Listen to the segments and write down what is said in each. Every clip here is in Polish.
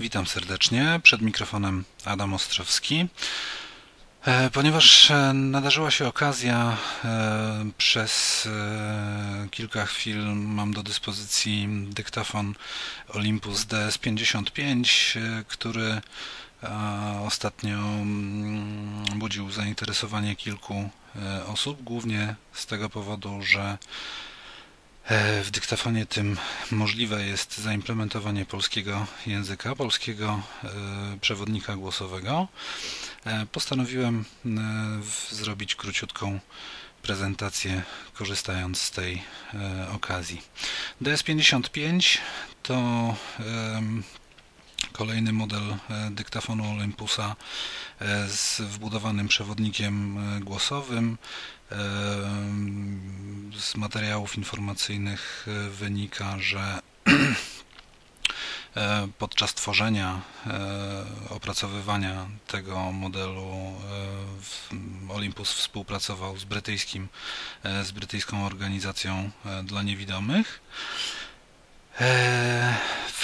Witam serdecznie. Przed mikrofonem Adam Ostrzowski. E, ponieważ e, nadarzyła się okazja, e, przez kilka chwil mam do dyspozycji dyktafon Olympus DS55, który ostatnio mm, budził zainteresowanie kilku osób, głównie z tego powodu, że w dyktafonie tym możliwe jest zaimplementowanie polskiego języka, polskiego e, przewodnika głosowego. E, postanowiłem zrobić króciutką prezentację korzystając z tej okazji. DS55 to kolejny model dyktafonu Olympusa z wbudowanym przewodnikiem głosowym z materiałów informacyjnych e, wynika, że e, podczas tworzenia, e, opracowywania tego modelu Olympus współpracował z brytyjskim, z brytyjską organizacją dla niewidomych.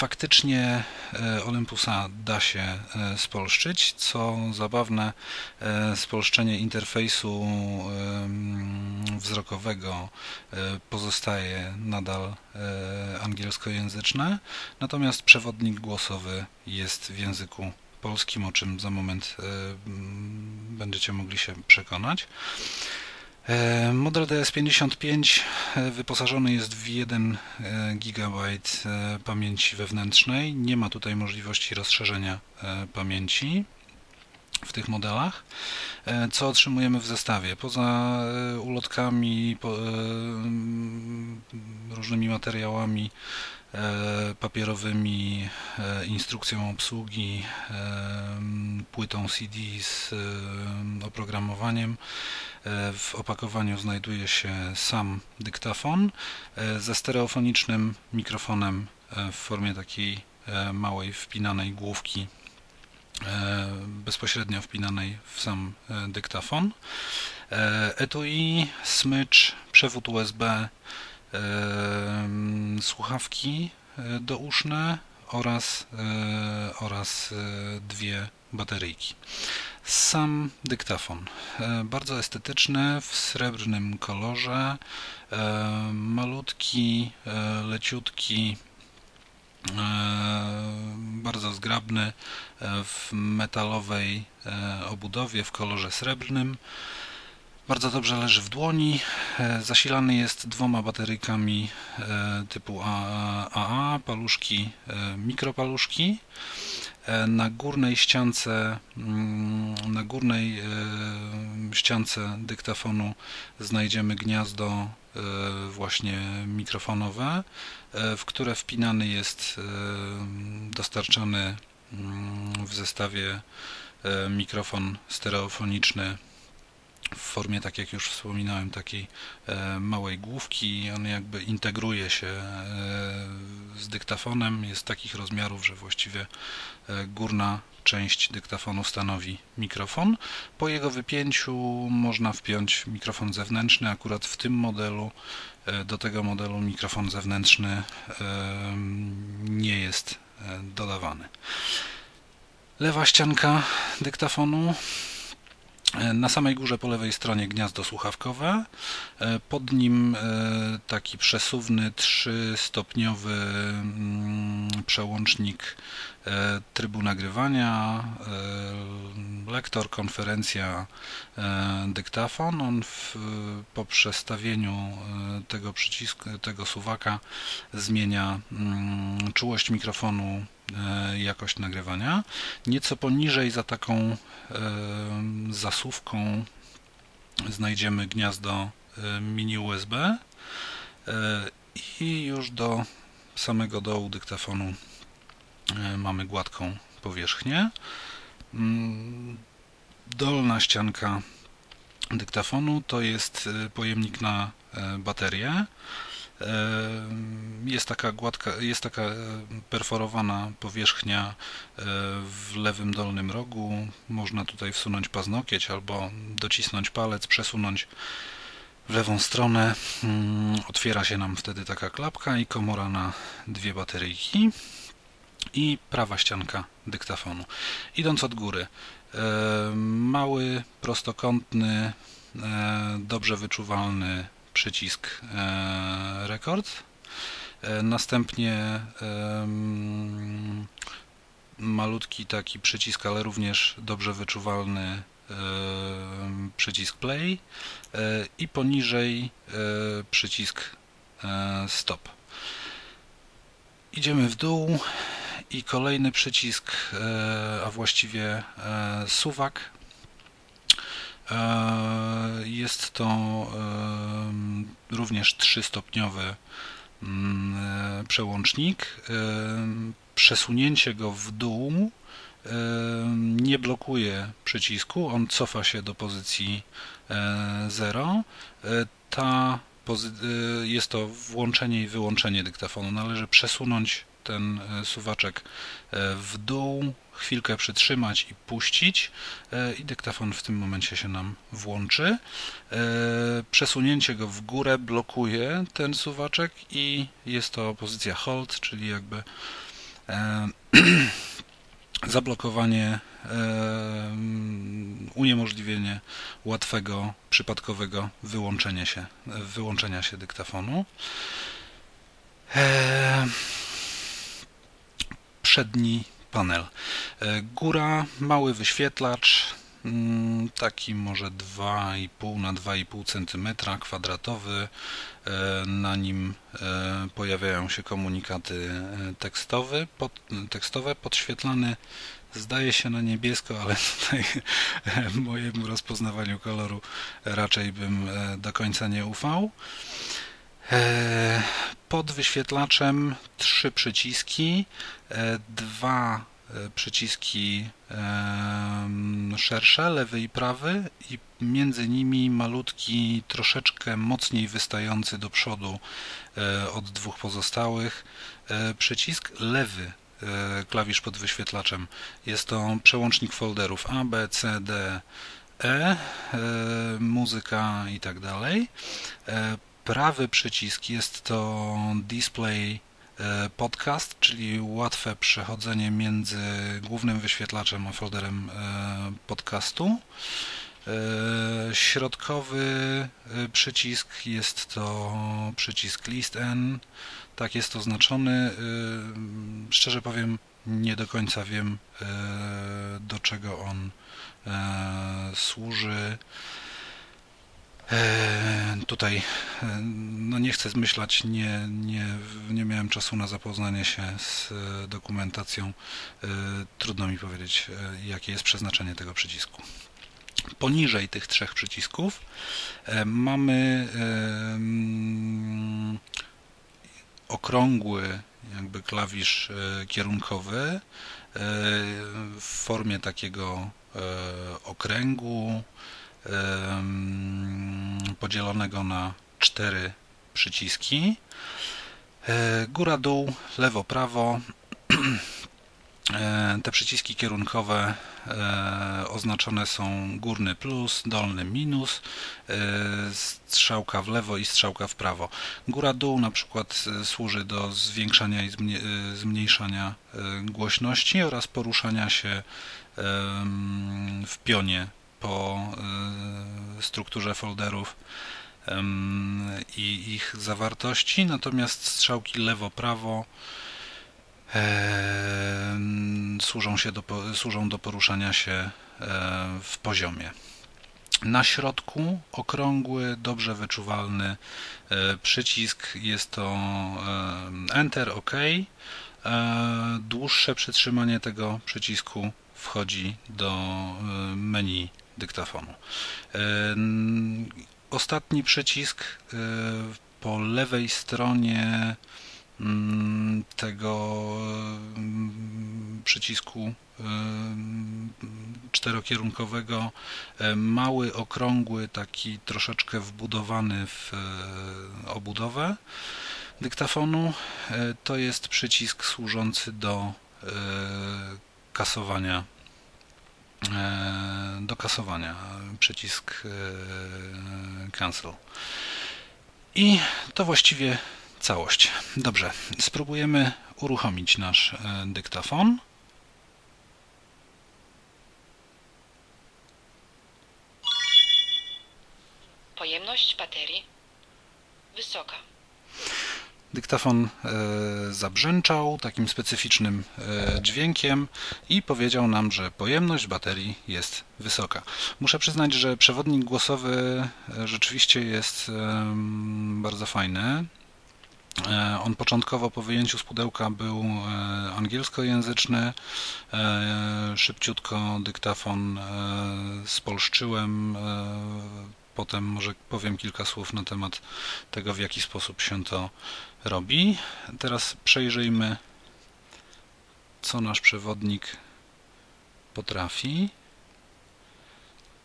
Faktycznie e, Olympusa da się e, spolszczyć. Co zabawne, e, spolszczenie interfejsu wzrokowego pozostaje nadal angielskojęzyczne, natomiast przewodnik głosowy jest w języku polskim, o czym za moment będziecie mogli się przekonać. E, model DS55 e, wyposażony jest w 1 e, GB pamięci wewnętrznej. Nie ma tutaj możliwości rozszerzenia pamięci w tych modelach. Co otrzymujemy w zestawie? Poza ulotkami, różnymi materiałami papierowymi, instrukcją obsługi, płytą CD z oprogramowaniem, E, w opakowaniu znajduje się sam dyktafon e, ze stereofonicznym mikrofonem e, w formie takiej małej wpinanej główki bezpośrednio wpinanej w sam dyktafon. Etui, smycz, przewód USB, słuchawki douszne oraz, oraz dwie bateryjki. Sam dyktafon. E, bardzo estetyczny, w srebrnym kolorze. E, malutki, e, leciutki, bardzo zgrabny w metalowej obudowie w kolorze srebrnym. Bardzo dobrze leży w dłoni. Zasilany jest dwoma bateryjkami typu AA, paluszki, mikropaluszki. E, na górnej ściance, mm, na górnej e, ściance dyktafonu znajdziemy gniazdo e, właśnie mikrofonowe, w które wpinany jest dostarczany mm, w zestawie mikrofon stereofoniczny w formie, tak jak już wspominałem, takiej e, małej główki. On jakby integruje się e, z dyktafonem. Jest takich rozmiarów, że właściwie e, górna część dyktafonu stanowi mikrofon. Po jego wypięciu można wpiąć mikrofon zewnętrzny. Akurat w tym modelu, do tego modelu mikrofon zewnętrzny nie jest dodawany. Lewa ścianka dyktafonu na samej górze po lewej stronie gniazdo słuchawkowe, e, pod nim e, taki przesuwny trzystopniowy mm, przełącznik e, trybu nagrywania, lektor, konferencja, dyktafon. On w, po przestawieniu tego przycisku, tego suwaka zmienia mm, czułość mikrofonu E, jakość nagrywania. Nieco poniżej za taką e, zasuwką znajdziemy gniazdo e, mini USB i już do samego dołu dyktafonu mamy gładką powierzchnię. Mm, dolna ścianka dyktafonu to jest pojemnik na baterię. Jest taka gładka, jest taka perforowana powierzchnia e, w lewym dolnym rogu. Można tutaj wsunąć paznokieć albo docisnąć palec, przesunąć w lewą stronę. Mm, otwiera się nam wtedy taka klapka i komora na dwie bateryjki. i prawa ścianka dyktafonu. Idąc od góry, mały, prostokątny, dobrze wyczuwalny przycisk rekord. Następnie malutki taki przycisk, ale również dobrze wyczuwalny przycisk play i poniżej przycisk stop. Idziemy w dół i kolejny przycisk, a właściwie suwak. Jest to również trzystopniowy mm, przełącznik. Przesunięcie go w dół nie blokuje przycisku, on cofa się do pozycji 0. Ta jest to włączenie i wyłączenie dyktafonu. Należy przesunąć ten suwaczek w dół, chwilkę przytrzymać i puścić i dyktafon w tym momencie się nam włączy. Przesunięcie go w górę blokuje ten suwaczek i jest to pozycja hold, czyli jakby zablokowanie, uniemożliwienie łatwego, przypadkowego wyłączenia się, wyłączenia się dyktafonu. Przedni panel. Góra, mały wyświetlacz, Mm, taki może 2,5 na 2,5 cm kwadratowy. E, na nim e, pojawiają się komunikaty e, tekstowe, pod, tekstowe podświetlany zdaje się na niebiesko, ale tutaj mojemu rozpoznawaniu koloru raczej bym do końca nie ufał. Pod wyświetlaczem trzy przyciski, dwa E, przyciski szersze, lewy i prawy i między nimi malutki, troszeczkę mocniej wystający do przodu e, od dwóch pozostałych e, przycisk lewy klawisz pod wyświetlaczem. Jest to przełącznik folderów A, B, C, D, E, muzyka i tak dalej. Prawy przycisk jest to display E, podcast, czyli łatwe przechodzenie między głównym wyświetlaczem a folderem e, podcastu. E, środkowy przycisk jest to przycisk list N. Tak jest oznaczony. Szczerze powiem, nie do końca wiem do czego on służy. E, tutaj e, no nie chcę zmyślać, nie, nie, nie miałem czasu na zapoznanie się z e, dokumentacją. Trudno mi powiedzieć, jakie jest przeznaczenie tego przycisku. Poniżej tych trzech przycisków mamy okrągły jakby klawisz kierunkowy w formie takiego okręgu podzielonego na cztery przyciski. E, góra, dół, lewo, prawo. E, te przyciski kierunkowe e, oznaczone są górny plus, dolny minus, strzałka w lewo i strzałka w prawo. Góra-dół na przykład służy do zwiększania i zmniejszania głośności oraz poruszania się w pionie po y, strukturze folderów i ich zawartości, natomiast strzałki lewo-prawo służą, się służą do poruszania się e, w poziomie. Na środku okrągły, dobrze wyczuwalny e, przycisk jest to Enter OK. E, dłuższe przytrzymanie tego przycisku wchodzi do menu dyktafonu. E, ostatni przycisk e, po lewej stronie mm, tego mm, przycisku e, czterokierunkowego mały, okrągły, taki troszeczkę wbudowany w obudowę dyktafonu. To jest przycisk służący do kasowania do kasowania przycisk e, cancel i to właściwie całość. Dobrze, spróbujemy uruchomić nasz e, dyktafon. Pojemność baterii wysoka. Dyktafon e, zabrzęczał takim specyficznym e, dźwiękiem i powiedział nam, że pojemność baterii jest wysoka. Muszę przyznać, że przewodnik głosowy e, rzeczywiście jest bardzo fajny. On początkowo po wyjęciu z pudełka był angielskojęzyczny. Szybciutko dyktafon spolszczyłem potem może powiem kilka słów na temat tego, w jaki sposób się to robi. Teraz przejrzyjmy, co nasz przewodnik potrafi.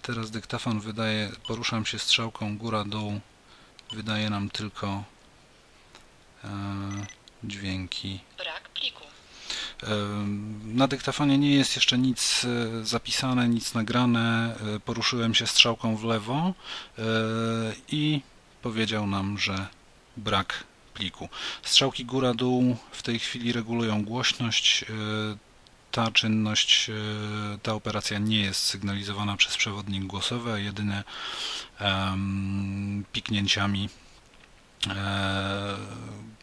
Teraz dyktafon wydaje, poruszam się strzałką góra-dół, wydaje nam tylko e, dźwięki. Brak pliku. Na dyktafonie nie jest jeszcze nic e, zapisane, nic nagrane. E, poruszyłem się strzałką w lewo e, i powiedział nam, że brak pliku. Strzałki góra-dół w tej chwili regulują głośność. Ta czynność, ta operacja nie jest sygnalizowana przez przewodnik głosowy, a jedynie piknięciami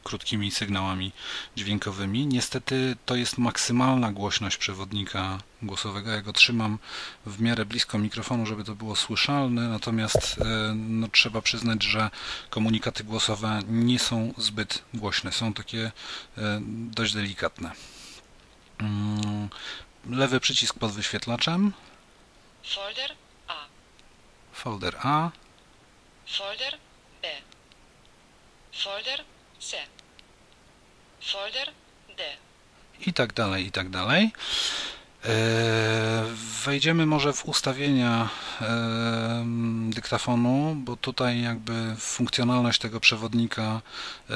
krótkimi sygnałami dźwiękowymi. Niestety to jest maksymalna głośność przewodnika głosowego. Ja go trzymam w miarę blisko mikrofonu, żeby to było słyszalne, natomiast e, no, trzeba przyznać, że komunikaty głosowe nie są zbyt głośne. Są takie e, dość delikatne. Mm, lewy przycisk pod wyświetlaczem. Folder A. Folder A. Folder. Folder C. Folder D. I tak dalej, i tak dalej. E, wejdziemy może w ustawienia e, dyktafonu, bo tutaj jakby funkcjonalność tego przewodnika e,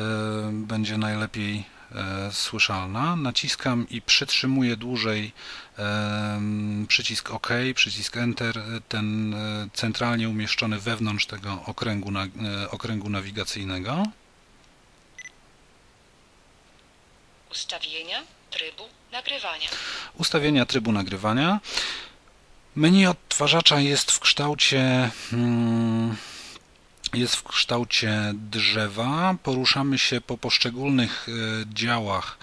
będzie najlepiej słyszalna. Naciskam i przytrzymuję dłużej przycisk OK, przycisk Enter, ten centralnie umieszczony wewnątrz tego okręgu, okręgu nawigacyjnego. Ustawienia trybu nagrywania. Ustawienia trybu nagrywania. Menu odtwarzacza jest w kształcie hmm, jest w kształcie drzewa. Poruszamy się po poszczególnych e, działach.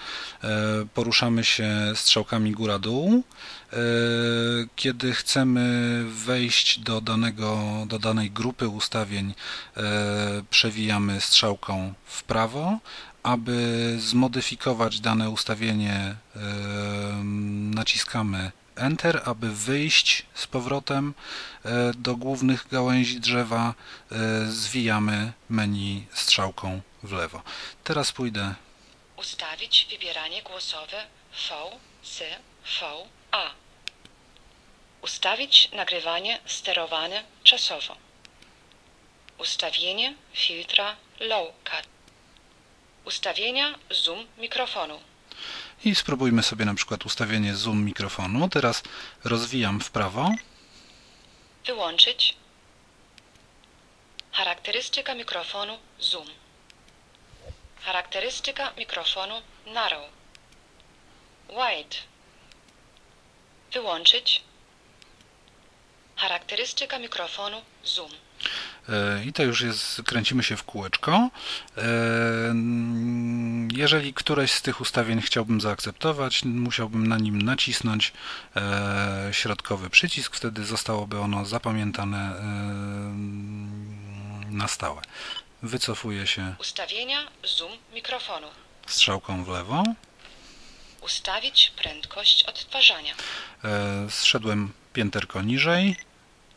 E, poruszamy się strzałkami góra-dół. E, kiedy chcemy wejść do, danego, do danej grupy ustawień, przewijamy strzałką w prawo, aby zmodyfikować dane ustawienie naciskamy Enter, aby wyjść z powrotem e, do głównych gałęzi drzewa e, zwijamy menu strzałką w lewo. Teraz pójdę Ustawić wybieranie głosowe V, C, V, A. Ustawić nagrywanie sterowane czasowo. Ustawienie filtra Low Cut. Ustawienia zoom mikrofonu. I spróbujmy sobie na przykład ustawienie zoom mikrofonu. Teraz rozwijam w prawo. Wyłączyć. Charakterystyka mikrofonu zoom. Charakterystyka mikrofonu narrow. Wide. Wyłączyć. Charakterystyka mikrofonu zoom. E, I to już jest, kręcimy się w kółeczko. E, jeżeli któreś z tych ustawień chciałbym zaakceptować, musiałbym na nim nacisnąć e, środkowy przycisk, wtedy zostałoby ono zapamiętane na stałe. Wycofuję się. Ustawienia zoom mikrofonu. Strzałką w lewo. Ustawić prędkość odtwarzania. Zszedłem pięterko niżej.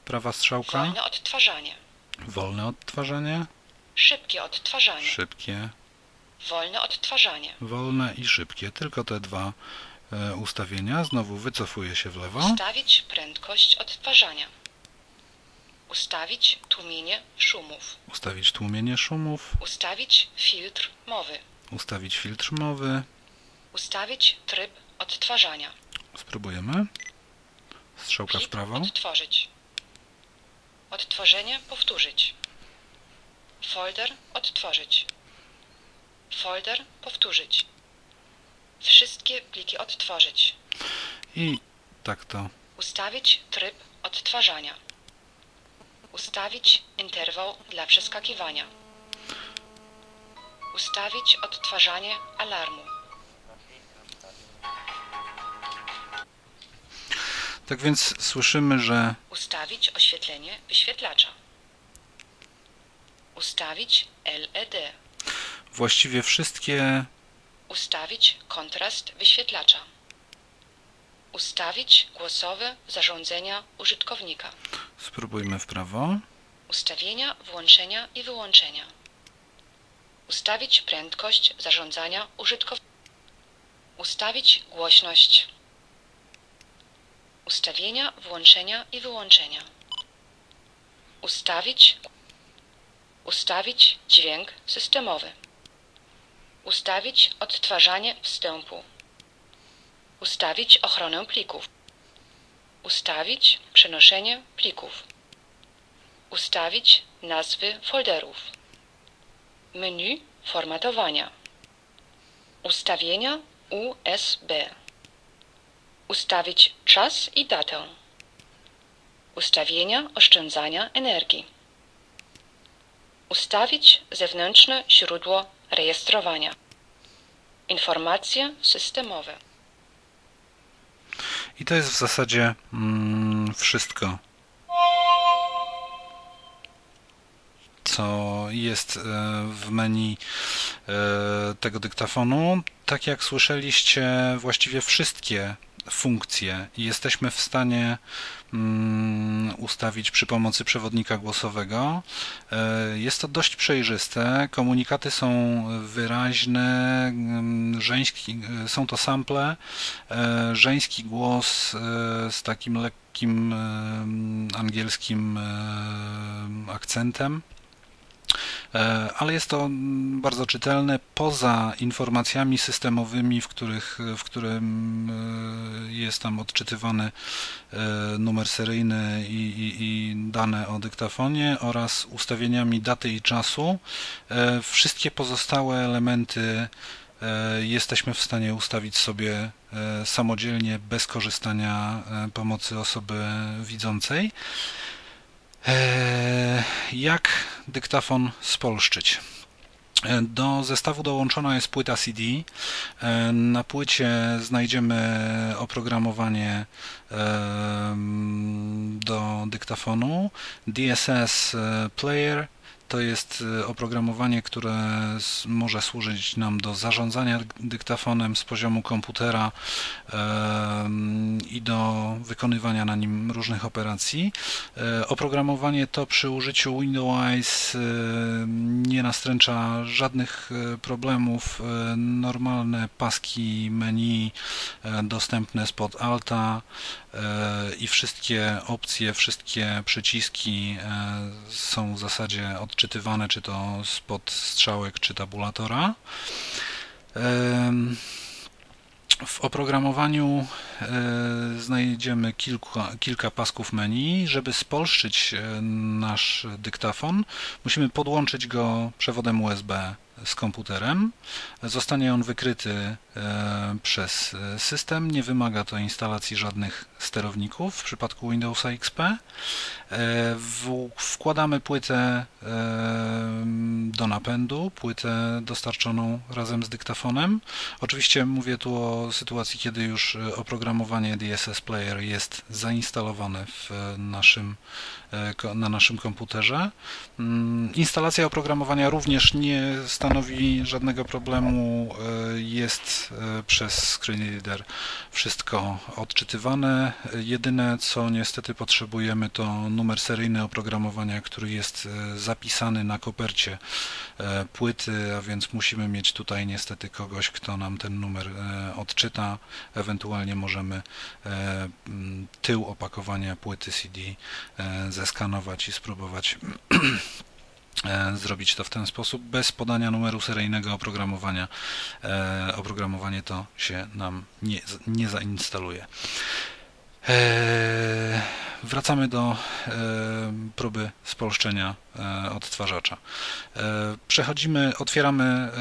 Prawa strzałka. Wolne odtwarzanie. Wolne odtwarzanie. Szybkie odtwarzanie. Szybkie. Wolne odtwarzanie. Wolne i szybkie. Tylko te dwa e, ustawienia. Znowu wycofuję się w lewo. Ustawić prędkość odtwarzania. Ustawić tłumienie szumów. Ustawić tłumienie szumów. Ustawić filtr mowy. Ustawić filtr mowy. Ustawić tryb odtwarzania. Spróbujemy. Strzałka Klip w prawo. Odtworzyć. Odtworzenie powtórzyć. Folder odtworzyć. Folder powtórzyć. Wszystkie pliki odtworzyć. I tak to Ustawić tryb odtwarzania. Ustawić interwał dla przeskakiwania. Ustawić odtwarzanie alarmu. Tak więc słyszymy, że Ustawić oświetlenie wyświetlacza. Ustawić LED. właściwie wszystkie Ustawić kontrast wyświetlacza. Ustawić głosowe zarządzenia użytkownika. spróbujmy w prawo. Ustawienia włączenia i wyłączenia. Ustawić prędkość zarządzania użytkownika. Ustawić głośność. Ustawienia włączenia i wyłączenia. Ustawić Ustawić dźwięk systemowy. Ustawić odtwarzanie wstępu. Ustawić ochronę plików. Ustawić przenoszenie plików. Ustawić nazwy folderów. Menu formatowania. Ustawienia USB. Ustawić czas i datę. Ustawienia oszczędzania energii. Ustawić zewnętrzne źródło rejestrowania. Informacje systemowe. I to jest w zasadzie mm, wszystko, co jest e, w menu e, tego dyktafonu. Tak jak słyszeliście, właściwie wszystkie funkcje jesteśmy w stanie mm, ustawić przy pomocy przewodnika głosowego. E, Jest to dość przejrzyste, komunikaty są wyraźne, mm, żeński, e, są to sample, e, żeński głos z takim lekkim angielskim akcentem. E, Ale jest to bardzo czytelne poza informacjami systemowymi, w, których, w którym e, jest tam odczytywany e, numer seryjny i, i, i dane o dyktafonie oraz ustawieniami daty i czasu. Wszystkie pozostałe elementy jesteśmy w stanie ustawić sobie samodzielnie bez korzystania pomocy osoby widzącej. E, Jak dyktafon spolszczyć? E, Do zestawu dołączona jest płyta CD. E, Na płycie znajdziemy oprogramowanie do dyktafonu. DSS e, Player to jest e, oprogramowanie, które może służyć nam do zarządzania dyktafonem z poziomu komputera i do wykonywania na nim różnych operacji. E, Oprogramowanie to przy użyciu Windows e, nie nastręcza żadnych e, problemów. E, Normalne paski menu e, dostępne spod Alta i wszystkie opcje, wszystkie przyciski są w zasadzie odczytywane czy to spod strzałek czy tabulatora. W oprogramowaniu znajdziemy kilka, kilka pasków menu. Żeby spolszczyć e, nasz dyktafon, musimy podłączyć go przewodem USB z komputerem. Zostanie on wykryty e, przez e, system. Nie wymaga to instalacji żadnych sterowników w przypadku Windowsa XP. E, Wkładamy płytę e, do napędu, płytę dostarczoną razem z dyktafonem. Oczywiście mówię tu o sytuacji, kiedy już e, oprogramowanie DSS Player jest zainstalowane w naszym, na naszym komputerze. Mm, Instalacja oprogramowania również nie stanowi żadnego problemu. e, Jest e, przez screen reader wszystko odczytywane. E, Jedyne co niestety potrzebujemy to numer seryjny oprogramowania, który jest e, zapisany na kopercie e, płyty, a więc musimy mieć tutaj niestety kogoś, kto nam ten numer e, odczyta. Ewentualnie możemy e, tył opakowania płyty CD e, zeskanować i spróbować e, zrobić to w ten sposób bez podania numeru seryjnego oprogramowania. E, Oprogramowanie to się nam nie, nie zainstaluje. E, wracamy do próby spolszczenia odtwarzacza. Przechodzimy, otwieramy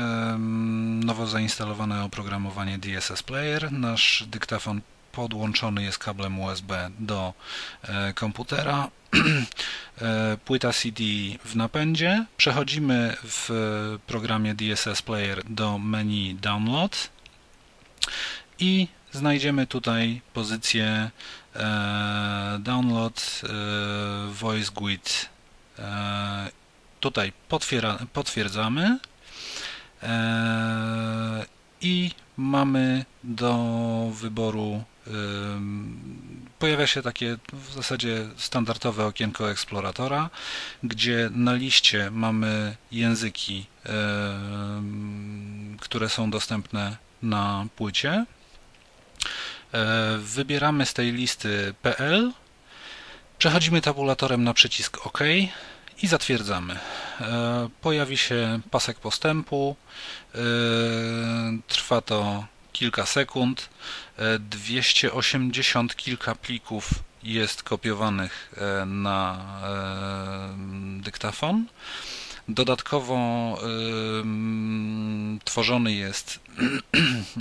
nowo zainstalowane oprogramowanie DSS Player. Nasz dyktafon podłączony jest kablem USB do e, komputera. E, Płyta CD w napędzie. Przechodzimy w programie DSS Player do menu Download i znajdziemy tutaj pozycję e, Download Voice GUID. E, tutaj potwierdzamy i mamy do wyboru pojawia się takie w zasadzie standardowe okienko eksploratora, gdzie na liście mamy języki, które są dostępne na płycie. E, Wybieramy z tej listy PL, przechodzimy tabulatorem na przycisk OK i zatwierdzamy. E, Pojawi się pasek postępu. E, Trwa to kilka sekund. E, 280 kilka plików jest kopiowanych e, na e, dyktafon. Dodatkowo tworzony jest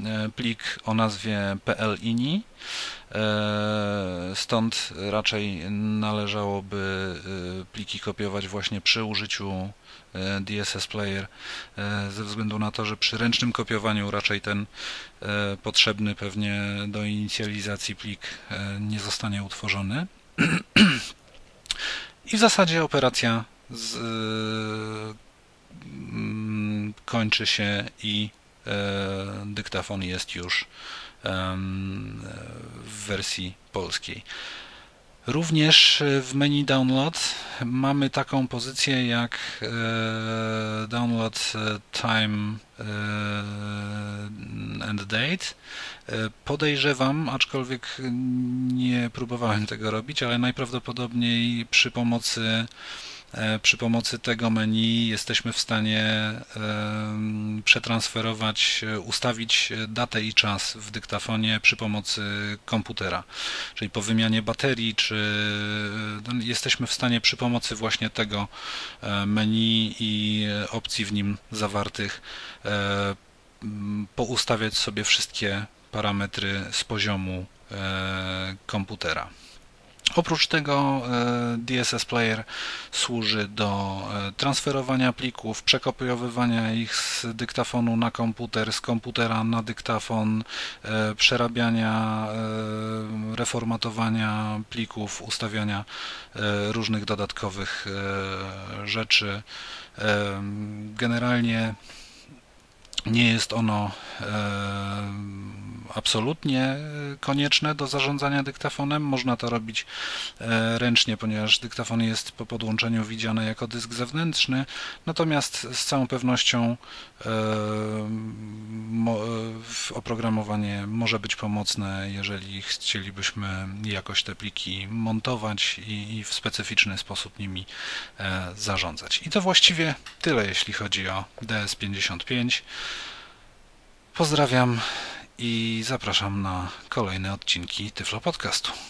e, plik o nazwie PLINI, e, stąd raczej należałoby e, pliki kopiować właśnie przy użyciu e, DSS Player, e, ze względu na to, że przy ręcznym kopiowaniu raczej ten e, potrzebny pewnie do inicjalizacji plik nie zostanie utworzony. I w zasadzie operacja z, mm, kończy się i dyktafon jest już w wersji polskiej. Również w menu Download mamy taką pozycję jak e, Download e, Time e, and Date. E, Podejrzewam, aczkolwiek nie próbowałem tego robić, ale najprawdopodobniej przy pomocy e, przy pomocy tego menu jesteśmy w stanie przetransferować, e, ustawić datę i czas w dyktafonie przy pomocy komputera. Czyli po wymianie baterii, czy no, jesteśmy w stanie przy pomocy właśnie tego e, menu i e, opcji w nim zawartych e, poustawiać sobie wszystkie parametry z poziomu e, komputera. Oprócz tego e, DSS Player służy do e, transferowania plików, przekopiowywania ich z dyktafonu na komputer, z komputera na dyktafon, e, przerabiania, e, reformatowania plików, ustawiania e, różnych dodatkowych e, rzeczy. E, Generalnie nie jest ono e, absolutnie konieczne do zarządzania dyktafonem. Można to robić e, ręcznie, ponieważ dyktafon jest po podłączeniu widziany jako dysk zewnętrzny. Natomiast z całą pewnością e, oprogramowanie może być pomocne, jeżeli chcielibyśmy jakoś te pliki montować i, w specyficzny sposób nimi zarządzać. I to właściwie tyle, jeśli chodzi o DS55. Pozdrawiam i zapraszam na kolejne odcinki Tyflo Podcastu.